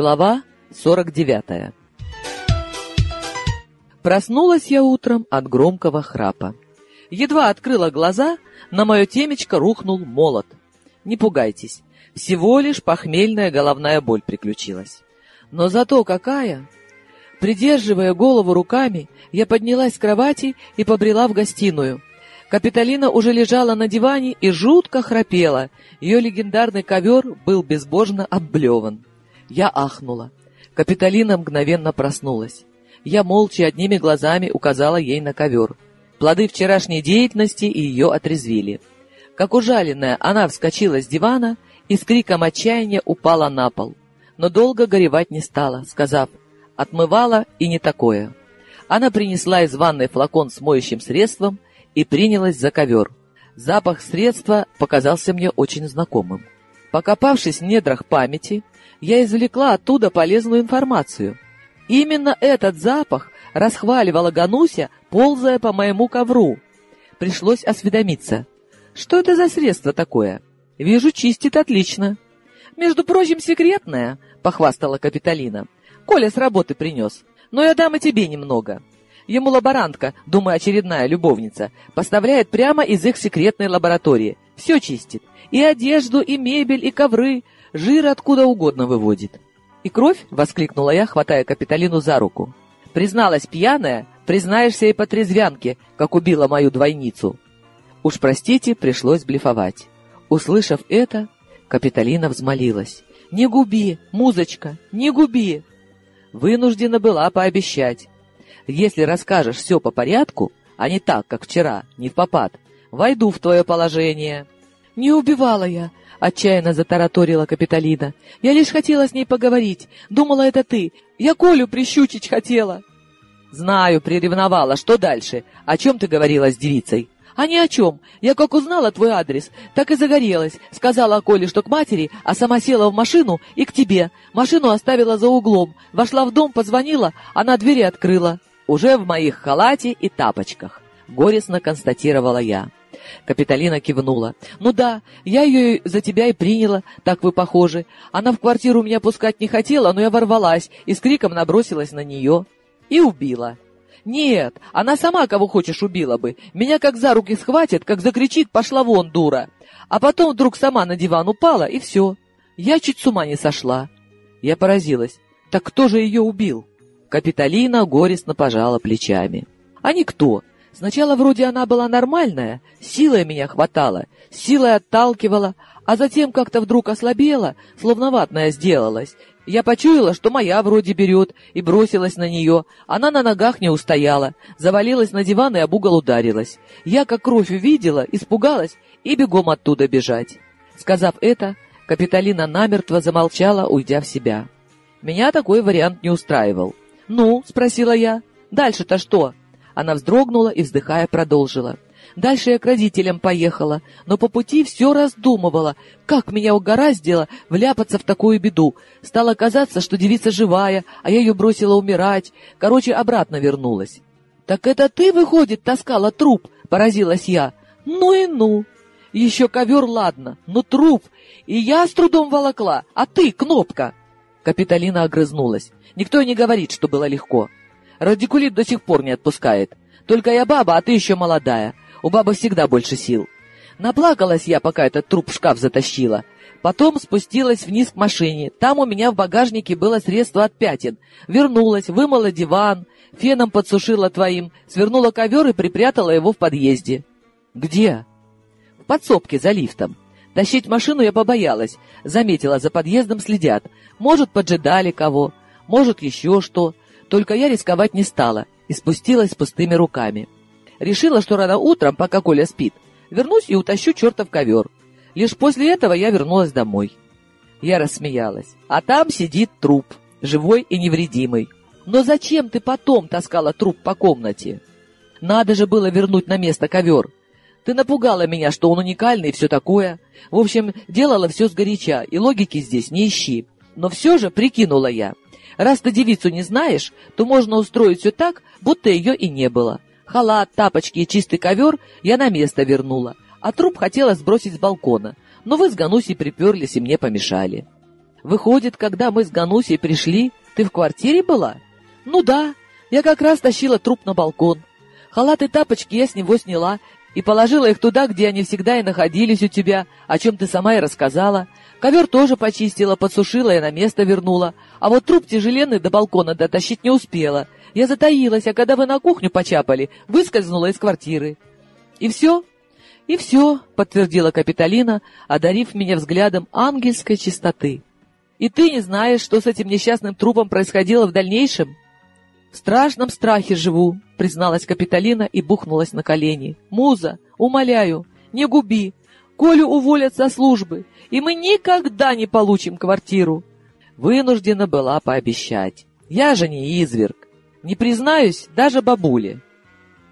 Глава 49 Проснулась я утром от громкого храпа. Едва открыла глаза, на мое темечко рухнул молот. Не пугайтесь, всего лишь похмельная головная боль приключилась. Но зато какая! Придерживая голову руками, я поднялась с кровати и побрела в гостиную. Капитолина уже лежала на диване и жутко храпела. Ее легендарный ковер был безбожно обблеван. Я ахнула. Капитолина мгновенно проснулась. Я молча одними глазами указала ей на ковер. Плоды вчерашней деятельности ее отрезвили. Как ужаленная, она вскочила с дивана и с криком отчаяния упала на пол. Но долго горевать не стала, сказав «отмывала и не такое». Она принесла из ванной флакон с моющим средством и принялась за ковер. Запах средства показался мне очень знакомым. Покопавшись в недрах памяти, я извлекла оттуда полезную информацию. Именно этот запах расхваливала Гануся, ползая по моему ковру. Пришлось осведомиться. Что это за средство такое? Вижу, чистит отлично. Между прочим, секретное, похвастала Капитолина. Коля с работы принес. Но я дам и тебе немного. Ему лаборантка, думаю, очередная любовница, поставляет прямо из их секретной лаборатории. Все чистит. И одежду, и мебель, и ковры жир откуда угодно выводит. «И кровь?» — воскликнула я, хватая Капитолину за руку. «Призналась пьяная, признаешься и по трезвянке, как убила мою двойницу». Уж простите, пришлось блефовать. Услышав это, Капитолина взмолилась. «Не губи, музычка, не губи!» Вынуждена была пообещать. «Если расскажешь все по порядку, а не так, как вчера, не в попад, войду в твое положение». «Не убивала я, Отчаянно затараторила Капитолина. «Я лишь хотела с ней поговорить. Думала, это ты. Я Колю прищучить хотела». «Знаю, приревновала. Что дальше? О чем ты говорила с девицей?» «А ни о чем. Я как узнала твой адрес, так и загорелась. Сказала Коле, что к матери, а сама села в машину и к тебе. Машину оставила за углом. Вошла в дом, позвонила, она двери открыла. Уже в моих халате и тапочках», — горестно констатировала я. Капитолина кивнула. «Ну да, я ее за тебя и приняла, так вы похожи. Она в квартиру меня пускать не хотела, но я ворвалась и с криком набросилась на нее. И убила». «Нет, она сама кого хочешь убила бы. Меня как за руки схватит, как закричит «пошла вон, дура!» А потом вдруг сама на диван упала, и все. Я чуть с ума не сошла». Я поразилась. «Так кто же ее убил?» Капитолина горестно пожала плечами. «А никто. Сначала вроде она была нормальная, силой меня хватала, силой отталкивала, а затем как-то вдруг ослабела, словно ватная сделалась. Я почуяла, что моя вроде берет, и бросилась на нее. Она на ногах не устояла, завалилась на диван и об угол ударилась. Я, как кровь увидела, испугалась и бегом оттуда бежать. Сказав это, Капитолина намертво замолчала, уйдя в себя. Меня такой вариант не устраивал. «Ну?» — спросила я. «Дальше-то что?» Она вздрогнула и, вздыхая, продолжила. Дальше я к родителям поехала, но по пути все раздумывала, как меня угораздило вляпаться в такую беду. Стало казаться, что девица живая, а я ее бросила умирать. Короче, обратно вернулась. «Так это ты, выходит, таскала труп?» — поразилась я. «Ну и ну!» «Еще ковер, ладно, но труп. И я с трудом волокла, а ты, кнопка!» Капитолина огрызнулась. «Никто и не говорит, что было легко. Радикулит до сих пор не отпускает. Только я баба, а ты еще молодая. У бабы всегда больше сил. Наплакалась я, пока этот труп в шкаф затащила. Потом спустилась вниз к машине. Там у меня в багажнике было средство от пятен. Вернулась, вымыла диван, феном подсушила твоим, свернула ковер и припрятала его в подъезде. Где? В подсобке за лифтом. Тащить машину я побоялась. Заметила, за подъездом следят. Может, поджидали кого, может, еще что. Только я рисковать не стала и спустилась с пустыми руками. Решила, что рано утром, пока Коля спит, вернусь и утащу чертов ковер. Лишь после этого я вернулась домой. Я рассмеялась. А там сидит труп, живой и невредимый. Но зачем ты потом таскала труп по комнате? Надо же было вернуть на место ковер. Ты напугала меня, что он уникальный и все такое. В общем, делала все сгоряча, и логики здесь не ищи. Но все же прикинула я. Раз ты девицу не знаешь, то можно устроить все так, будто ее и не было. Халат, тапочки и чистый ковер я на место вернула, а труп хотела сбросить с балкона, но вы с Ганусей приперлись и мне помешали. Выходит, когда мы с Ганусей пришли, ты в квартире была? Ну да, я как раз тащила труп на балкон. Халат и тапочки я с него сняла и положила их туда, где они всегда и находились у тебя, о чем ты сама и рассказала. Ковер тоже почистила, подсушила и на место вернула. А вот труп тяжеленный до балкона дотащить не успела. Я затаилась, а когда вы на кухню почапали, выскользнула из квартиры. И все? И все, подтвердила Капитолина, одарив меня взглядом ангельской чистоты. И ты не знаешь, что с этим несчастным трупом происходило в дальнейшем? В страшном страхе живу, призналась Капитолина и бухнулась на колени. Муза, умоляю, не губи. Колю уволят со службы, и мы никогда не получим квартиру. Вынуждена была пообещать. Я же не изверг. Не признаюсь даже бабуле.